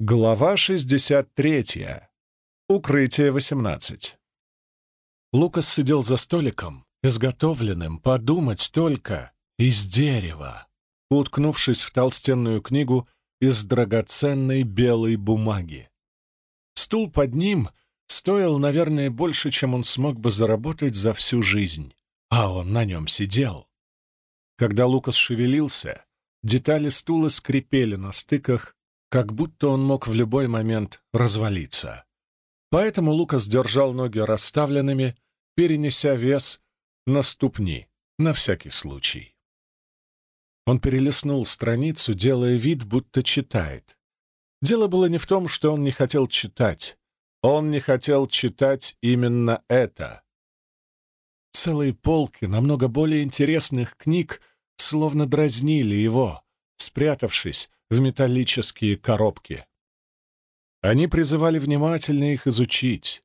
Глава 63. Укрытие 18. Лукас сидел за столиком, изготовленным, подумать только, из дерева, уткнувшись в толстенную книгу из драгоценной белой бумаги. Стул под ним стоил, наверное, больше, чем он смог бы заработать за всю жизнь, а он на нем сидел. Когда Лукас шевелился, детали стула скрипели на стыках, как будто он мог в любой момент развалиться. Поэтому Лукас держал ноги расставленными, перенеся вес на ступни, на всякий случай. Он перелистнул страницу, делая вид, будто читает. Дело было не в том, что он не хотел читать. Он не хотел читать именно это. Целые полки намного более интересных книг словно дразнили его, спрятавшись в металлические коробки. Они призывали внимательно их изучить,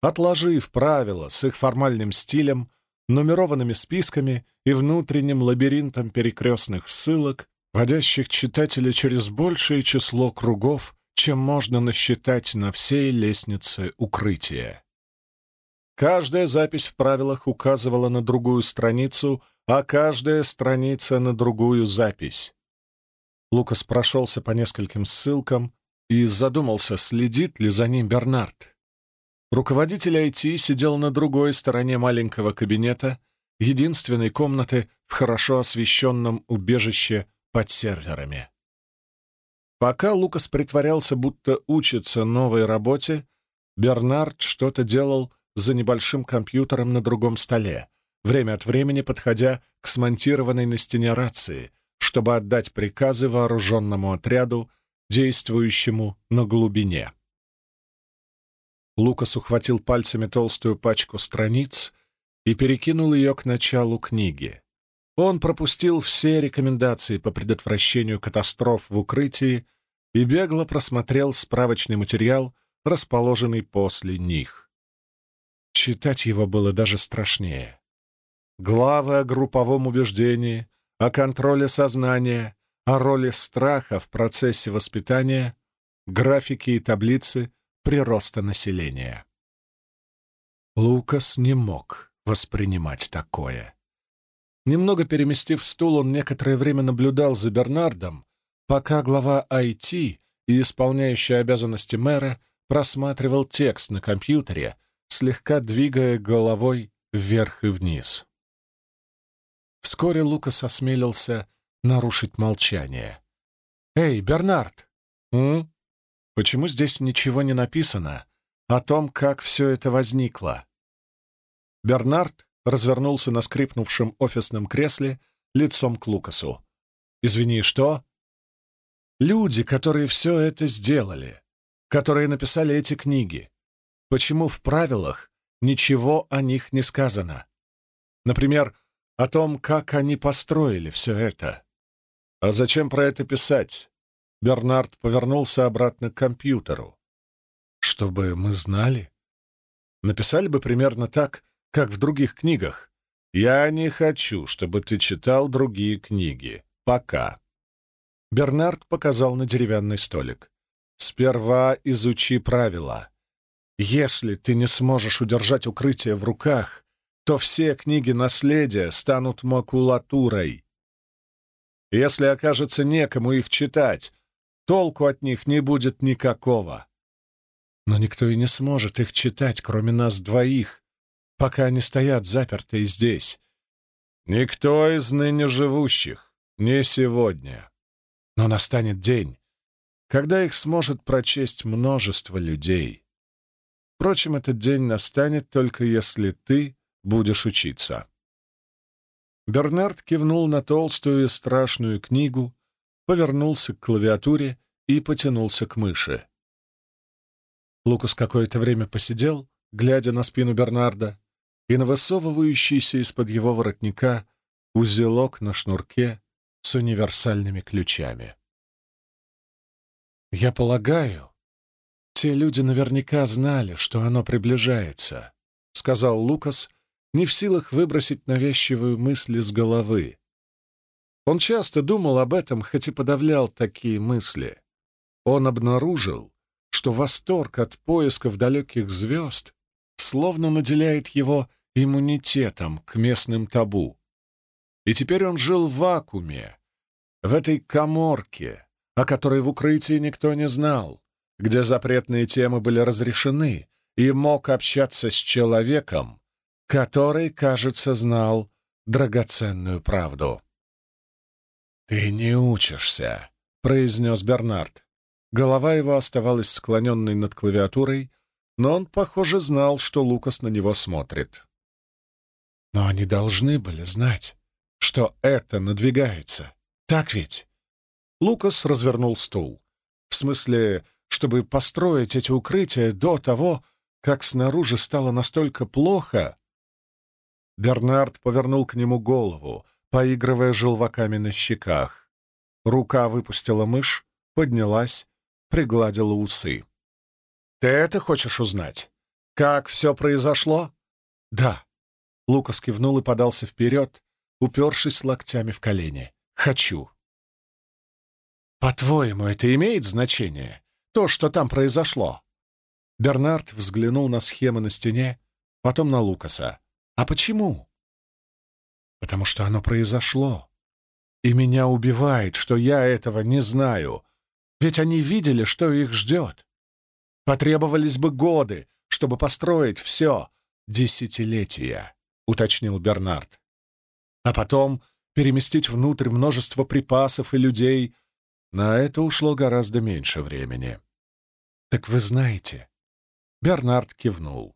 отложив правила с их формальным стилем, нумерованными списками и внутренним лабиринтом перекрестных ссылок, водящих читателя через большее число кругов, чем можно насчитать на всей лестнице укрытия. Каждая запись в правилах указывала на другую страницу, а каждая страница — на другую запись. Лукас прошелся по нескольким ссылкам и задумался, следит ли за ним Бернард. Руководитель IT сидел на другой стороне маленького кабинета, единственной комнаты в хорошо освещенном убежище под серверами. Пока Лукас притворялся, будто учится новой работе, Бернард что-то делал за небольшим компьютером на другом столе, время от времени подходя к смонтированной на стене рации — чтобы отдать приказы вооруженному отряду, действующему на глубине. Лукас ухватил пальцами толстую пачку страниц и перекинул ее к началу книги. Он пропустил все рекомендации по предотвращению катастроф в укрытии и бегло просмотрел справочный материал, расположенный после них. Читать его было даже страшнее. Главы о групповом убеждении, о контроле сознания, о роли страха в процессе воспитания, графики и таблицы прироста населения. Лукас не мог воспринимать такое. Немного переместив стул, он некоторое время наблюдал за Бернардом, пока глава IT и исполняющий обязанности мэра просматривал текст на компьютере, слегка двигая головой вверх и вниз. Вскоре Лукас осмелился нарушить молчание. «Эй, Бернард!» «М? Почему здесь ничего не написано о том, как все это возникло?» Бернард развернулся на скрипнувшем офисном кресле лицом к Лукасу. «Извини, что?» «Люди, которые все это сделали, которые написали эти книги, почему в правилах ничего о них не сказано? Например, о том, как они построили все это. А зачем про это писать? Бернард повернулся обратно к компьютеру. Чтобы мы знали. Написали бы примерно так, как в других книгах. Я не хочу, чтобы ты читал другие книги. Пока. Бернард показал на деревянный столик. Сперва изучи правила. Если ты не сможешь удержать укрытие в руках, то все книги наследия станут макулатурой. Если окажется некому их читать, толку от них не будет никакого. Но никто и не сможет их читать, кроме нас двоих, пока они стоят запертые здесь. Никто из ныне живущих, не сегодня. Но настанет день, когда их сможет прочесть множество людей. Впрочем, этот день настанет только если ты будешь учиться». Бернард кивнул на толстую и страшную книгу, повернулся к клавиатуре и потянулся к мыши. Лукас какое-то время посидел, глядя на спину Бернарда, и на высовывающийся из-под его воротника узелок на шнурке с универсальными ключами. «Я полагаю, те люди наверняка знали, что оно приближается», — сказал Лукас, не в силах выбросить навязчивую мысль из головы. Он часто думал об этом, хоть и подавлял такие мысли. Он обнаружил, что восторг от поисков далеких звезд словно наделяет его иммунитетом к местным табу. И теперь он жил в вакууме, в этой коморке, о которой в укрытии никто не знал, где запретные темы были разрешены, и мог общаться с человеком, который, кажется, знал драгоценную правду. «Ты не учишься», — произнес Бернард. Голова его оставалась склоненной над клавиатурой, но он, похоже, знал, что Лукас на него смотрит. Но они должны были знать, что это надвигается. Так ведь? Лукас развернул стул. В смысле, чтобы построить эти укрытия до того, как снаружи стало настолько плохо. Бернард повернул к нему голову, поигрывая желваками на щеках. Рука выпустила мышь, поднялась, пригладила усы. «Ты это хочешь узнать? Как все произошло?» «Да». Лукас кивнул и подался вперед, упершись локтями в колени. «Хочу». «По-твоему, это имеет значение? То, что там произошло?» Бернард взглянул на схемы на стене, потом на Лукаса. «А почему?» «Потому что оно произошло. И меня убивает, что я этого не знаю. Ведь они видели, что их ждет. Потребовались бы годы, чтобы построить все. Десятилетия», — уточнил Бернард. «А потом переместить внутрь множество припасов и людей. На это ушло гораздо меньше времени». «Так вы знаете, Бернард кивнул.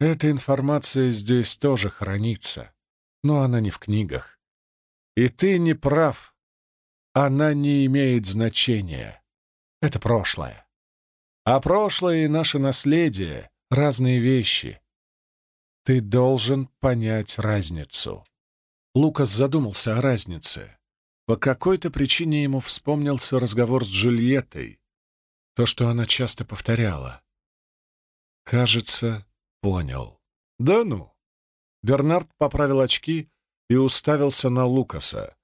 Эта информация здесь тоже хранится, но она не в книгах. И ты не прав. Она не имеет значения. Это прошлое. А прошлое и наше наследие — разные вещи. Ты должен понять разницу. Лукас задумался о разнице. По какой-то причине ему вспомнился разговор с Джульеттой, то, что она часто повторяла. Кажется, понял. Да ну. Бернард поправил очки и уставился на Лукаса.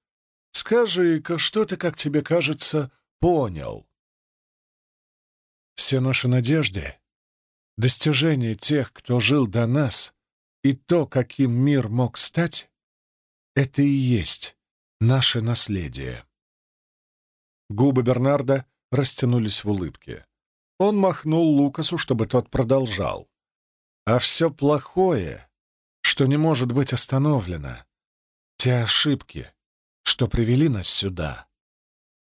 Скажи-ка, что ты, как тебе кажется, понял? Все наши надежды, достижения тех, кто жил до нас, и то, каким мир мог стать, это и есть наше наследие. Губы Бернарда растянулись в улыбке. Он махнул Лукасу, чтобы тот продолжал. А все плохое, что не может быть остановлено, те ошибки, что привели нас сюда,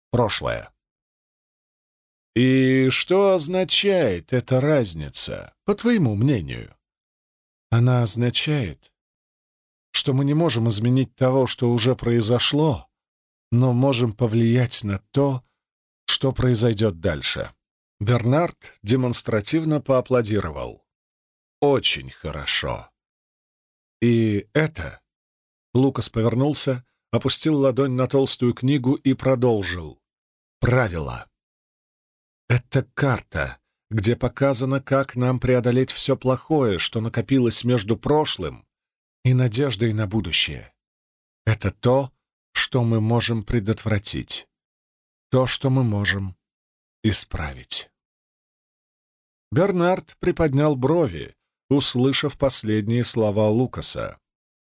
прошлое. И что означает эта разница, по твоему мнению? Она означает, что мы не можем изменить того, что уже произошло, но можем повлиять на то, что произойдет дальше. Бернард демонстративно поаплодировал. «Очень хорошо». «И это...» Лукас повернулся, опустил ладонь на толстую книгу и продолжил. «Правила. Это карта, где показано, как нам преодолеть все плохое, что накопилось между прошлым и надеждой на будущее. Это то, что мы можем предотвратить, то, что мы можем исправить. Бернард приподнял брови, услышав последние слова Лукаса,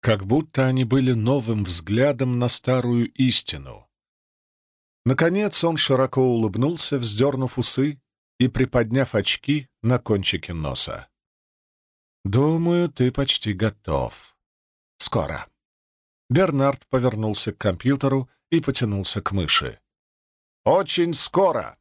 как будто они были новым взглядом на старую истину. Наконец он широко улыбнулся, вздернув усы и приподняв очки на кончике носа. «Думаю, ты почти готов. Скоро». Бернард повернулся к компьютеру и потянулся к мыши. «Очень скоро!»